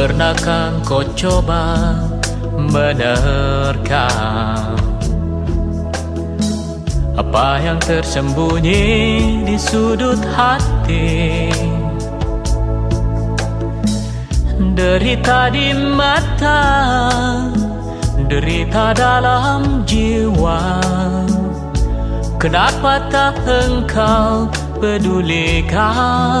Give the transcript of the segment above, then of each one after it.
Pernahkah kau coba menerkam Apa yang tersembunyi di sudut hati? Derita di mata Derita dalam jiwa. Kenapa tak engkau pedulikan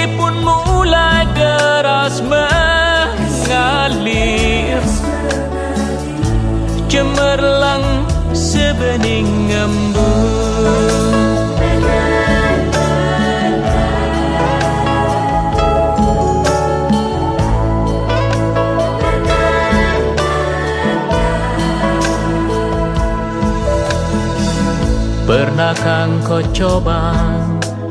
Pun mulai deras mengalir Cemerlang sebening embun Pernahkah kau coba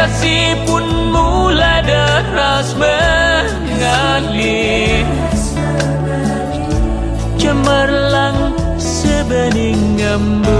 Kasih pun mulai deras mengalir. Cemerlang sebening embun